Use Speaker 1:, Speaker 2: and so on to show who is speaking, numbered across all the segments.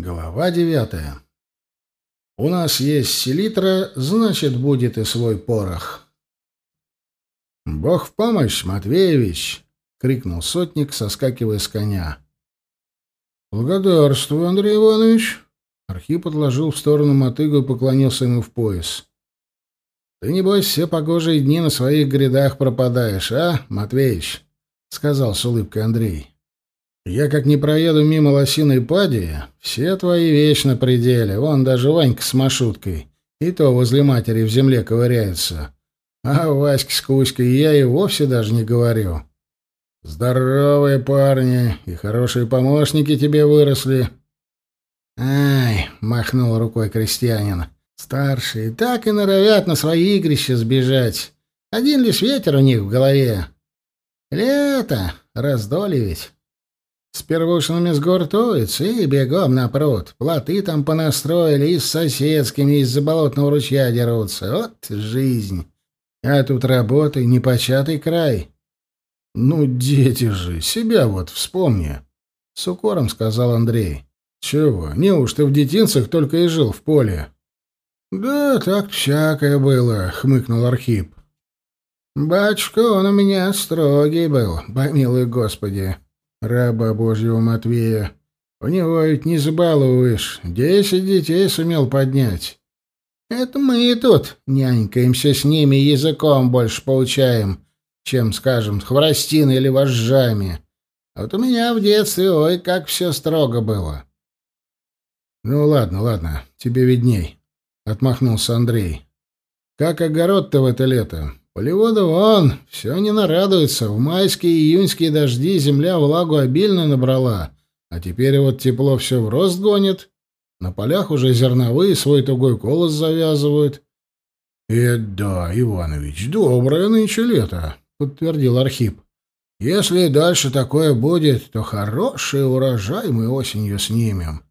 Speaker 1: Глава девятая. У нас есть селитра, значит, будет и свой порох. Бог в помощь, Матвеевич! крикнул сотник, соскакивая с коня. Благодарствую, Андрей Иванович. Архип отложил в сторону мотыгу и поклонился ему в пояс. Ты небось все погожие дни на своих грядах пропадаешь, а, Матвеич? сказал с улыбкой Андрей. Я как не проеду мимо лосиной пади, все твои вечно пределе. Вон даже Ванька с маршруткой. И то возле матери в земле ковыряется. А Ваське с Кузькой я и вовсе даже не говорю. Здоровые парни и хорошие помощники тебе выросли. Ай, махнул рукой крестьянин. Старшие так и норовят на свои игрища сбежать. Один лишь ветер у них в голове. Лето, раздолье ведь. С первушинами сгуртуются и бегом на пруд. Плоты там понастроили и с соседскими из-за болотного ручья дерутся. Вот жизнь. А тут работы непочатый край. Ну, дети же, себя вот вспомни. С укором сказал Андрей. Чего, неужто в детинцах только и жил в поле? Да, так всякое было, хмыкнул Архип. Батюшка, он у меня строгий был, помилуй Господи раба Божьего Матвея. У него ведь не забалуешь. Десять детей сумел поднять. Это мы тут нянькаемся с ними языком больше получаем, чем, скажем, хворостиной или вожжами. А вот у меня в детстве, ой, как все строго было. — Ну, ладно, ладно, тебе видней, — отмахнулся Андрей. — Как огород-то в это лето? Полевода вон, все не нарадуется. В майские и июньские дожди земля влагу обильно набрала, а теперь вот тепло все в рост гонит. На полях уже зерновые свой тугой колос завязывают. — Это да, Иванович, доброе нынче лето, — подтвердил Архип. — Если дальше такое будет, то хороший урожай мы осенью снимем.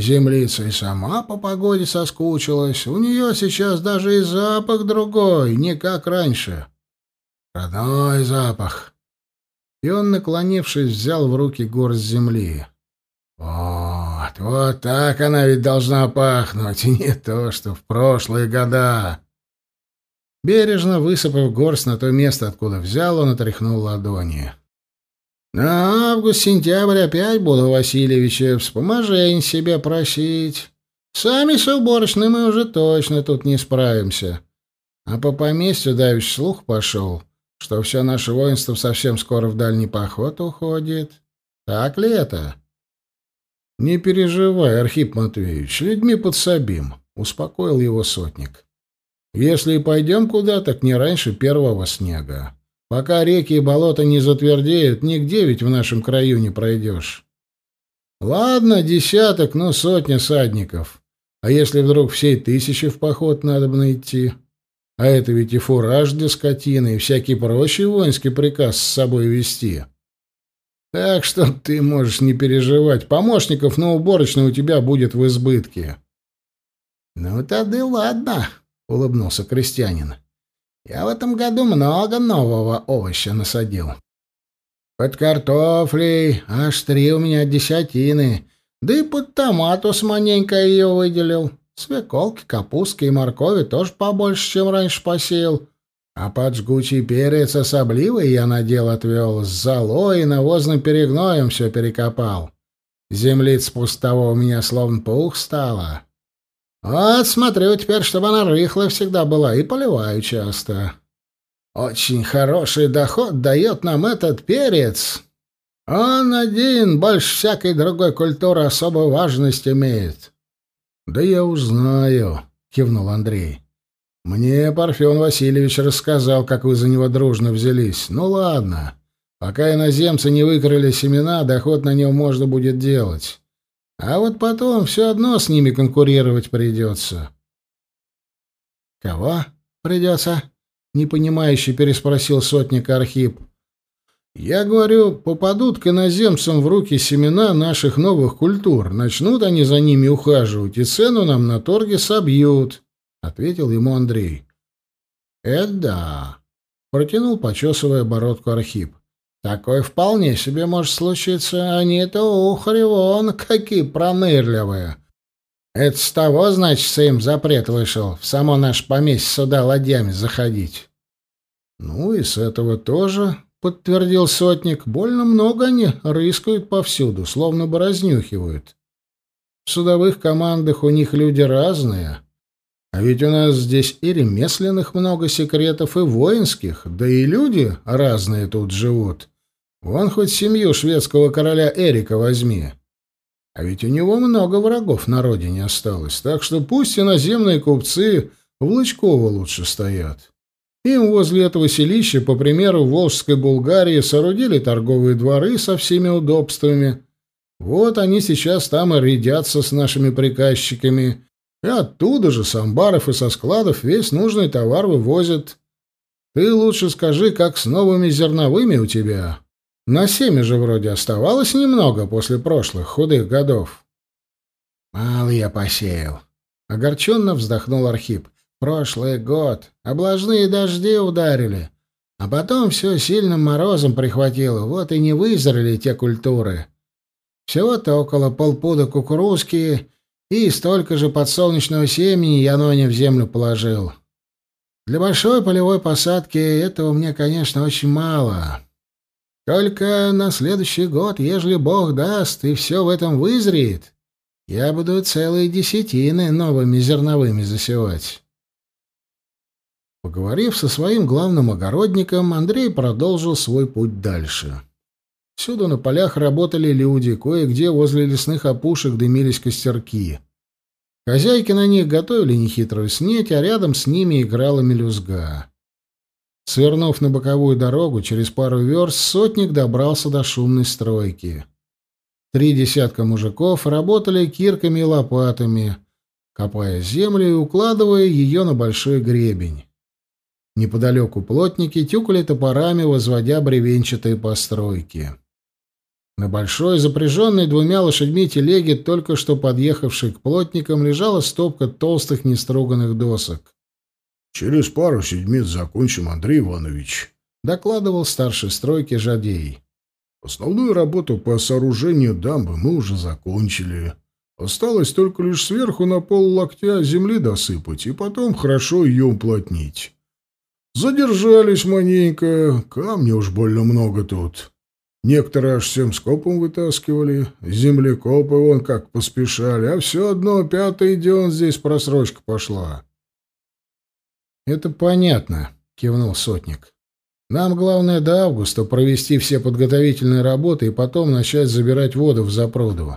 Speaker 1: Землица и сама по погоде соскучилась. У нее сейчас даже и запах другой, не как раньше. Родной запах. И он, наклонившись, взял в руки горсть земли. Вот, вот так она ведь должна пахнуть, и не то, что в прошлые года. Бережно высыпав горсть на то место, откуда взял, он отряхнул ладони. На август-сентябрь опять буду Васильевича вспоможень себе просить. Сами с уборочной мы уже точно тут не справимся. А по поместью давишь слух пошел, что все наше воинство совсем скоро в дальний поход уходит. Так ли это? Не переживай, Архип Матвеевич, людьми подсобим, успокоил его сотник. Если и пойдем куда, так не раньше первого снега. Пока реки и болота не затвердеют, нигде ведь в нашем краю не пройдешь. Ладно, десяток, но сотня садников. А если вдруг всей тысячи в поход надо бы идти? А это ведь и фураж для скотины, и всякий прочий воинский приказ с собой вести. Так что ты можешь не переживать. Помощников на уборочной у тебя будет в избытке. — Ну тогда ладно, — улыбнулся крестьянин. Я в этом году много нового овоща насадил. Под картофлей аж три у меня десятины, да и под томатус маненько ее выделил. Свеколки, капустки и моркови тоже побольше, чем раньше посеял. А под жгучий перец особливый я на дело отвел, с золой и навозным перегноем все перекопал. Землиц пустого у меня словно пух стало. Вот смотрю теперь, чтобы она рыхлая всегда была, и поливаю часто. Очень хороший доход дает нам этот перец. Он один больше всякой другой культуры особую важность имеет. — Да я узнаю, — кивнул Андрей. — Мне Парфен Васильевич рассказал, как вы за него дружно взялись. Ну ладно, пока иноземцы не выкрали семена, доход на нем можно будет делать. А вот потом все одно с ними конкурировать придется. — Кого придется? — непонимающе переспросил сотник Архип. — Я говорю, попадут к иноземцам в руки семена наших новых культур, начнут они за ними ухаживать, и цену нам на торге собьют, — ответил ему Андрей. — Это да, — протянул, почесывая бородку Архип. Такое вполне себе может случиться. Они-то ухари вон какие пронырливые. Это с того, значит, им запрет вышел в само наше поместье сюда ладьями заходить. Ну и с этого тоже, подтвердил сотник. Больно много они рыскают повсюду, словно бы разнюхивают. В судовых командах у них люди разные. А ведь у нас здесь и ремесленных много секретов, и воинских, да и люди разные тут живут. Вон хоть семью шведского короля Эрика возьми. А ведь у него много врагов на родине осталось, так что пусть иноземные купцы в Лычково лучше стоят. Им возле этого селища, по примеру Волжской Булгарии, соорудили торговые дворы со всеми удобствами. Вот они сейчас там и рядятся с нашими приказчиками, и оттуда же, с амбаров и со складов, весь нужный товар вывозят. Ты лучше скажи, как с новыми зерновыми у тебя. На семя же вроде оставалось немного после прошлых худых годов. Мало я посеял. Огорченно вздохнул Архип. Прошлый год. Облажные дожди ударили. А потом все сильным морозом прихватило. Вот и не вызрели те культуры. Всего-то около полпуда кукурузки и столько же подсолнечного семени я Ноне в землю положил. Для большой полевой посадки этого мне, конечно, очень мало. Только на следующий год, ежели Бог даст, и все в этом вызреет, я буду целые десятины новыми зерновыми засевать. Поговорив со своим главным огородником, Андрей продолжил свой путь дальше. Всюду на полях работали люди, кое-где возле лесных опушек дымились костерки. Хозяйки на них готовили нехитрую снеть, а рядом с ними играла мелюзга. Свернув на боковую дорогу, через пару верст сотник добрался до шумной стройки. Три десятка мужиков работали кирками и лопатами, копая землю и укладывая ее на большой гребень. Неподалеку плотники тюкали топорами, возводя бревенчатые постройки. На большой, запряженной двумя лошадьми телеге, только что подъехавшей к плотникам, лежала стопка толстых неструганных досок.
Speaker 2: «Через пару седмиц закончим, Андрей Иванович», — докладывал старший стройки Жадей. «Основную работу по сооружению дамбы мы уже закончили. Осталось только лишь сверху на пол локтя земли досыпать и потом хорошо ее уплотнить. Задержались маненько, камня уж больно много тут. Некоторые аж всем скопом вытаскивали, землекопы вон как поспешали, а все одно пятый день здесь просрочка пошла.
Speaker 1: «Это понятно», — кивнул сотник. «Нам главное до августа провести все подготовительные работы и потом начать забирать воду в запруду.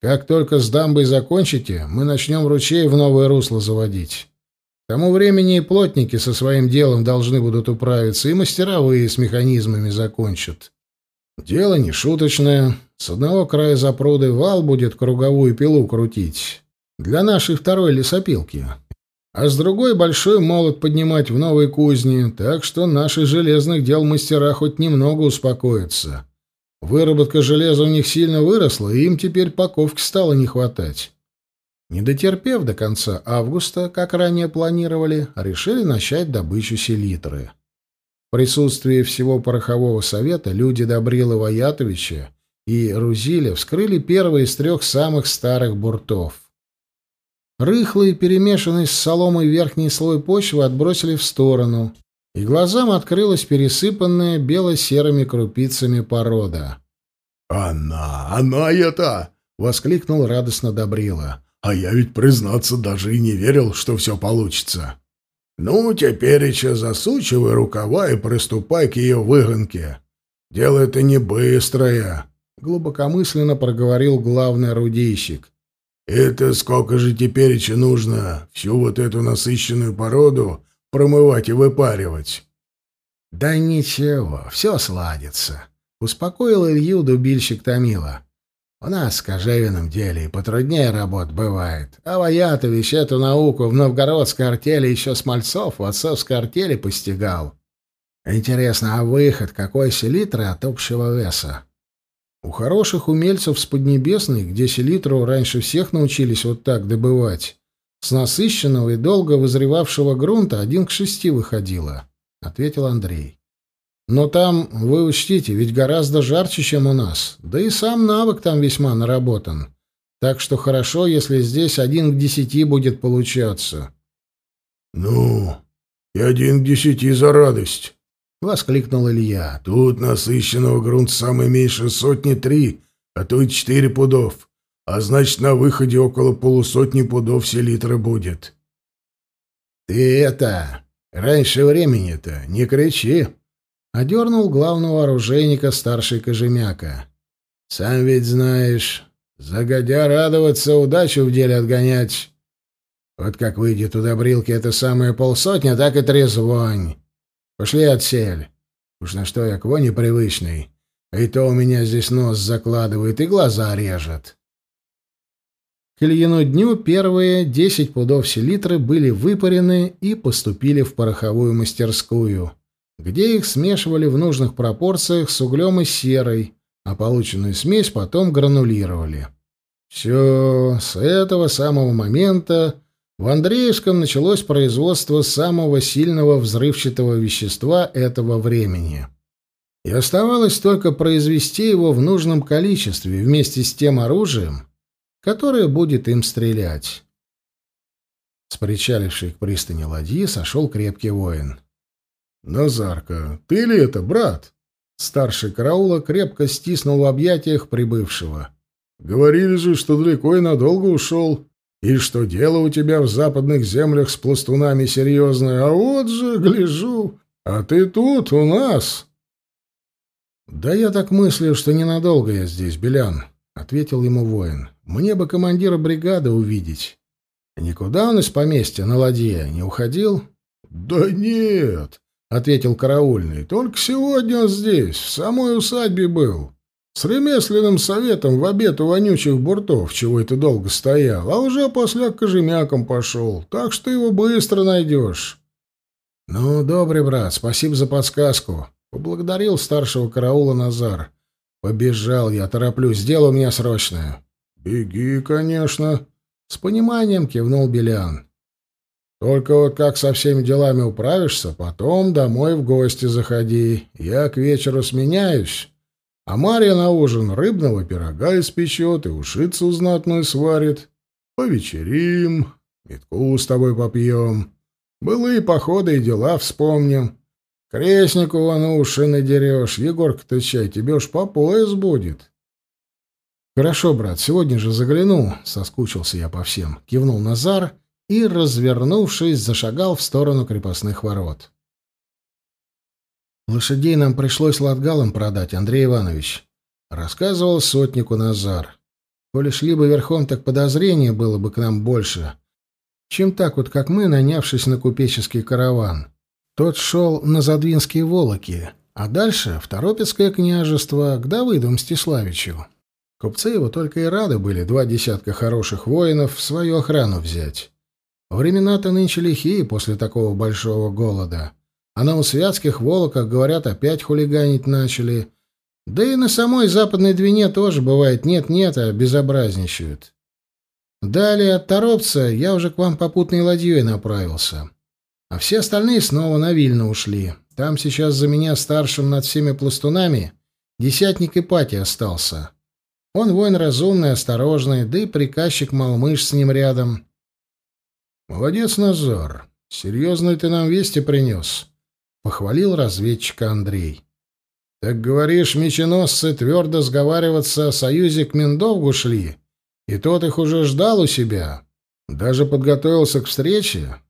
Speaker 1: Как только с дамбой закончите, мы начнем ручей в новое русло заводить. К тому времени и плотники со своим делом должны будут управиться, и мастеровые с механизмами закончат. Дело не шуточное. С одного края запруды вал будет круговую пилу крутить. Для нашей второй лесопилки а с другой большой молот поднимать в новой кузне, так что наши железных дел мастера хоть немного успокоятся. Выработка железа у них сильно выросла, и им теперь паковки стало не хватать. Не дотерпев до конца августа, как ранее планировали, решили начать добычу селитры. В присутствии всего порохового совета люди Добрила Ваятовича и Рузиля вскрыли первый из трех самых старых буртов. Рыхлый, перемешанный с соломой верхний слой почвы отбросили в сторону, и глазам открылась пересыпанная бело-серыми крупицами порода.
Speaker 2: «Она, она это!» — воскликнул радостно Добрила. «А я ведь, признаться, даже и не верил, что все получится». «Ну, теперь засучивай рукава и приступай к ее выгонке. Дело это не быстрое», — глубокомысленно проговорил главный орудийщик. Это сколько же теперь нужно всю вот эту насыщенную породу промывать и выпаривать?
Speaker 1: — Да ничего, все сладится, — успокоил Илью дубильщик Томила. — У нас в кожевенном деле и потруднее работ бывает. А Ваятович эту науку в новгородской артели еще с мальцов в отцовской артели постигал. Интересно, а выход какой селитры от общего веса? У хороших умельцев с Поднебесной, где селитру раньше всех научились вот так добывать, с насыщенного и долго вызревавшего грунта один к шести выходило, — ответил Андрей. Но там, вы учтите, ведь гораздо жарче, чем у нас. Да и сам навык там весьма наработан. Так что хорошо, если здесь один к десяти будет получаться.
Speaker 2: — Ну, и один к десяти за радость, — воскликнул Илья. — Тут насыщенного грунта самое меньше сотни три, а то и четыре пудов. А значит, на выходе около полусотни пудов селитра будет.
Speaker 1: — Ты это... Раньше времени-то не кричи, — одернул главного оружейника старший Кожемяка. — Сам ведь знаешь, загодя радоваться, удачу в деле отгонять. Вот как выйдет у Добрилки это самое полсотня, так и трезвонь. Пошли отсель. Уж на что я к воне привычный. И то у меня здесь нос закладывает и глаза режет. К Ильину дню первые десять пудов селитры были выпарены и поступили в пороховую мастерскую, где их смешивали в нужных пропорциях с углем и серой, а полученную смесь потом гранулировали. Все, с этого самого момента в Андреевском началось производство самого сильного взрывчатого вещества этого времени. И оставалось только произвести его в нужном количестве вместе с тем оружием, которое будет им стрелять. С причалившей к пристани ладьи сошел крепкий воин.
Speaker 2: «Назарка, ты ли это, брат?» Старший караула крепко стиснул в объятиях прибывшего. «Говорили же, что далеко и надолго ушел и что дело у тебя в западных землях с пластунами серьезное, а вот же, гляжу, а ты тут, у нас.
Speaker 1: — Да я так мыслю, что ненадолго я здесь, Белян, — ответил ему воин. — Мне бы командира бригады увидеть. Никуда он из поместья на ладье не уходил?
Speaker 2: — Да нет, — ответил караульный, — только сегодня здесь, в самой усадьбе был. — с ремесленным советом в обед у вонючих буртов, чего это долго стоял, а уже после к кожемякам пошел, так что его быстро найдешь.
Speaker 1: — Ну, добрый брат, спасибо за подсказку. Поблагодарил старшего караула Назар. Побежал я, тороплюсь, дело у меня срочное.
Speaker 2: — Беги, конечно.
Speaker 1: С пониманием кивнул Белян. Только вот как со всеми делами управишься, потом домой в гости заходи. Я к вечеру сменяюсь. А Марья на ужин рыбного пирога испечет и ушицу знатную сварит. Повечерим, метку с тобой попьем. Былые походы и дела вспомним. Крестнику вон уши надерешь. Егорка-то чай, тебе уж по пояс будет. Хорошо, брат, сегодня же загляну. Соскучился я по всем. Кивнул Назар и, развернувшись, зашагал в сторону крепостных ворот. Лошадей нам пришлось латгалам продать, Андрей Иванович. Рассказывал сотнику Назар. Коли шли бы верхом, так подозрения было бы к нам больше, чем так вот, как мы, нанявшись на купеческий караван. Тот шел на Задвинские Волоки, а дальше в Торопецкое княжество к Давыду Мстиславичу. Купцы его только и рады были два десятка хороших воинов в свою охрану взять. Времена-то нынче лихие после такого большого голода. А на усвятских волоках, говорят, опять хулиганить начали. Да и на самой западной Двине тоже бывает нет-нет, а безобразничают. Далее от Торопца я уже к вам попутной ладьей направился. А все остальные снова на Вильно ушли. Там сейчас за меня старшим над всеми пластунами десятник Ипатий остался. Он воин разумный, осторожный, да и приказчик Малмыш с ним рядом. — Молодец, Назар. Серьезные ты нам вести принес похвалил разведчика Андрей. Так говоришь, меченосцы твердо сговариваться о союзе к Миндовгу шли, и тот их уже ждал у себя, даже подготовился к встрече?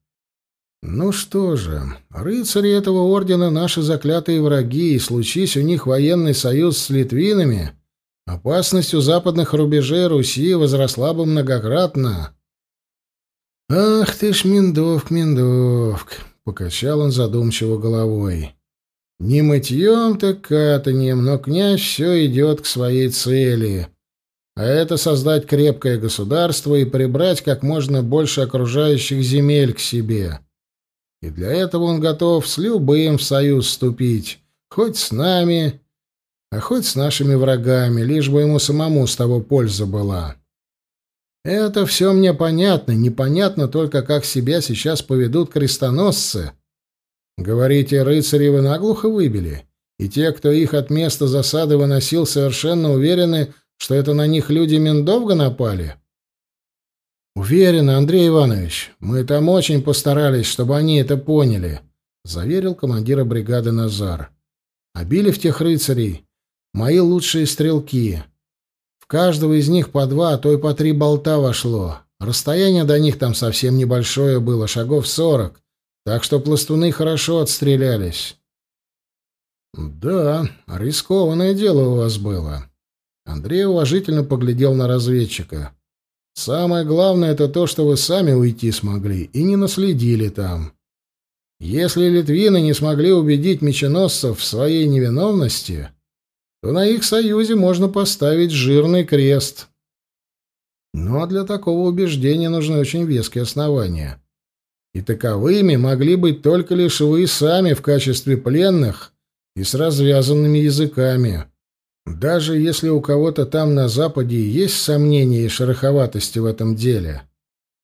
Speaker 1: Ну что же, рыцари этого ордена наши заклятые враги, и случись у них военный союз с литвинами, опасность у западных рубежей Руси возросла бы многократно. Ах ты ж, Миндовк, Миндовк, Покачал он задумчиво головой. Не мытьем, так катаньем, но князь все идет к своей цели. А это создать крепкое государство и прибрать как можно больше окружающих земель к себе. И для этого он готов с любым в союз вступить, хоть с нами, а хоть с нашими врагами, лишь бы ему самому с того польза была. Это все мне понятно, непонятно только, как себя сейчас поведут крестоносцы. Говорите, рыцари вы наглухо выбили? и те, кто их от места засады выносил, совершенно уверены, что это на них люди Миндовга напали? Уверен, Андрей Иванович. Мы там очень постарались, чтобы они это поняли, заверил командира бригады Назар. А били в тех рыцарей мои лучшие стрелки. В каждого из них по два, а то и по три болта вошло. Расстояние до них там совсем небольшое было, шагов сорок, так что пластуны хорошо отстрелялись. Да, рискованное дело у вас было. Андрей уважительно поглядел на разведчика. Самое главное это то, что вы сами уйти смогли и не наследили там. Если литвины не смогли убедить меченосцев в своей невиновности, то на их союзе можно поставить жирный крест. Но для такого убеждения нужны очень веские основания. И таковыми могли быть только лишь вы сами в качестве пленных и с развязанными языками. Даже если у кого-то там на Западе есть сомнения и шероховатости в этом деле,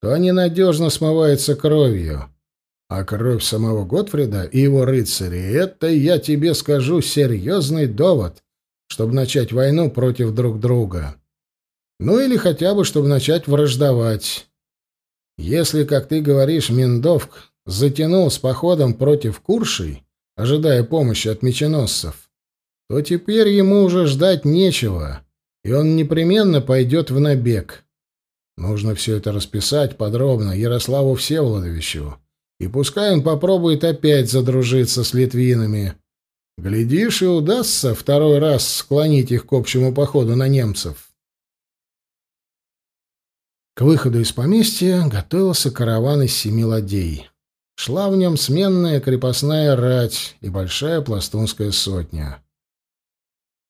Speaker 1: то они надежно смываются кровью. А кровь самого Готфрида и его рыцарей — это, я тебе скажу, серьезный довод, чтобы начать войну против друг друга. Ну или хотя бы, чтобы начать враждовать. Если, как ты говоришь, Миндовк затянул с походом против Куршей, ожидая помощи от меченосцев, то теперь ему уже ждать нечего, и он непременно пойдет в набег. Нужно все это расписать подробно Ярославу Всеволодовичу, и пускай он попробует опять задружиться с литвинами. Глядишь, и удастся второй раз склонить их к общему походу на немцев. К выходу из поместья готовился караван из семи ладей. Шла в нем сменная крепостная рать и большая пластунская сотня.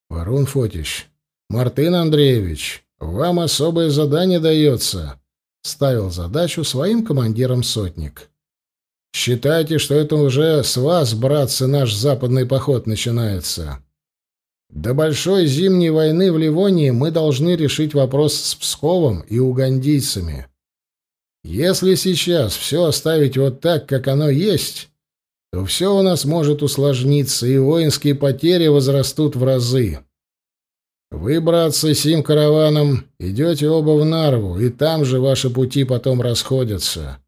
Speaker 1: Варун Фотич, Мартын Андреевич, вам особое задание дается, ставил задачу своим командирам сотник. Считайте, что это уже с вас, братцы, наш западный поход начинается. До большой зимней войны в Ливонии мы должны решить вопрос с Псковом и угандийцами. Если сейчас все оставить вот так, как оно есть, то все у нас может усложниться, и воинские потери возрастут в разы. Вы, братцы, сим караваном идете оба в Нарву, и там же ваши пути потом расходятся.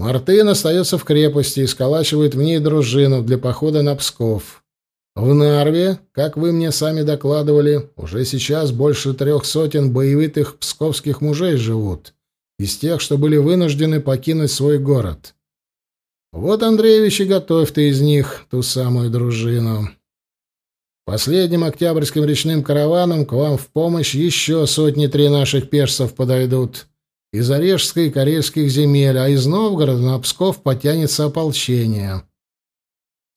Speaker 1: Мартын остается в крепости и сколачивает в ней дружину для похода на Псков. В Нарве, как вы мне сами докладывали, уже сейчас больше трех сотен боевитых псковских мужей живут, из тех, что были вынуждены покинуть свой город. Вот, Андреевич, и готовь ты из них ту самую дружину. Последним октябрьским речным караваном к вам в помощь еще сотни-три наших персов подойдут. Из Орешской и Карельских земель, а из Новгорода на Псков потянется ополчение.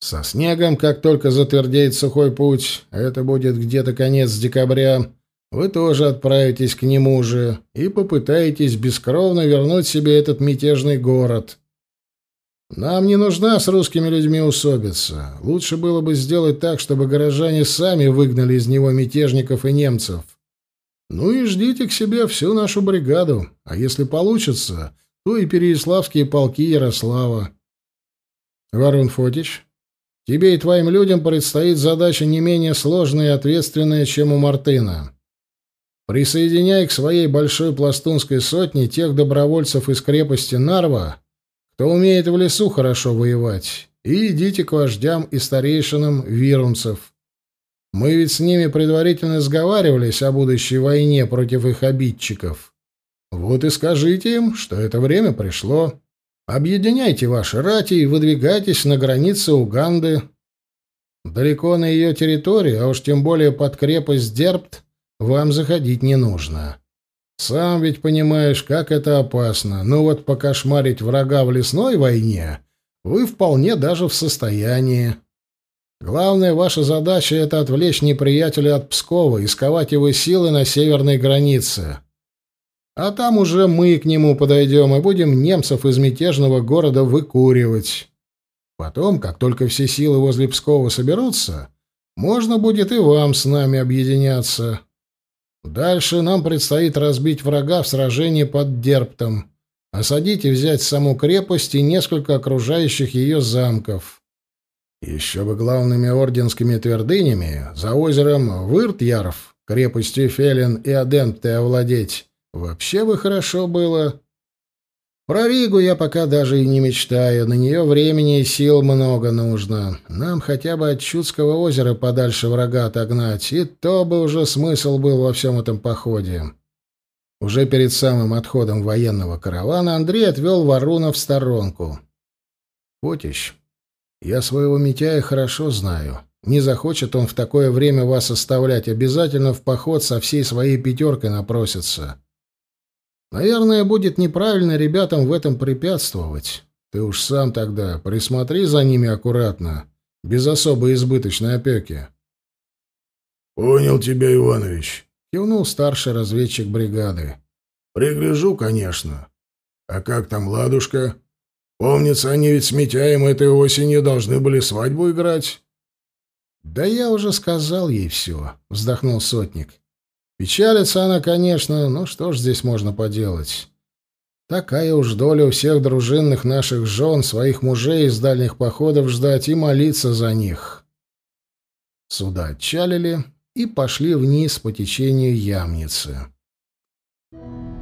Speaker 1: Со снегом, как только затвердеет сухой путь, это будет где-то конец декабря, вы тоже отправитесь к нему же и попытаетесь бескровно вернуть себе этот мятежный город. Нам не нужна с русскими людьми усобица. Лучше было бы сделать так, чтобы горожане сами выгнали из него мятежников и немцев. Ну и ждите к себе всю нашу бригаду, а если получится, то и переяславские полки Ярослава. Варун Фотич, тебе и твоим людям предстоит задача не менее сложная и ответственная, чем у Мартына. Присоединяй к своей большой пластунской сотне тех добровольцев из крепости Нарва, кто умеет в лесу хорошо воевать, и идите к вождям и старейшинам вирунцев. Мы ведь с ними предварительно сговаривались о будущей войне против их обидчиков. Вот и скажите им, что это время пришло. Объединяйте ваши рати и выдвигайтесь на границы Уганды. Далеко на ее территории, а уж тем более под крепость Дербт, вам заходить не нужно. Сам ведь понимаешь, как это опасно. Но вот покошмарить врага в лесной войне вы вполне даже в состоянии. Главная ваша задача — это отвлечь неприятеля от Пскова и сковать его силы на северной границе. А там уже мы к нему подойдем и будем немцев из мятежного города выкуривать. Потом, как только все силы возле Пскова соберутся, можно будет и вам с нами объединяться. Дальше нам предстоит разбить врага в сражении под Дерптом, осадить и взять саму крепость и несколько окружающих ее замков. Еще бы главными орденскими твердынями за озером Выртьяров, крепостью Фелин и Адемпты овладеть. Вообще бы хорошо было. Про Ригу я пока даже и не мечтаю, на нее времени и сил много нужно. Нам хотя бы от Чудского озера подальше врага отогнать, и то бы уже смысл был во всем этом походе. Уже перед самым отходом военного каравана Андрей отвел Варуна в сторонку. «Потищ, я своего Митяя хорошо знаю. Не захочет он в такое время вас оставлять, обязательно в поход со всей своей пятеркой напросится». Наверное, будет неправильно ребятам в этом препятствовать. Ты уж сам тогда присмотри за ними аккуратно, без особой избыточной опеки.
Speaker 2: Понял тебя, Иванович,
Speaker 1: кивнул старший разведчик бригады.
Speaker 2: Пригляжу, конечно. А как там Ладушка? Помнится, они ведь с Митяем этой осенью должны были свадьбу играть.
Speaker 1: Да я уже сказал ей все, вздохнул сотник. Печалится она, конечно, но что ж здесь можно поделать? Такая уж доля у всех дружинных наших жен, своих мужей из дальних походов ждать и молиться за них. Суда отчалили и пошли вниз по течению Ямницы. Thank you.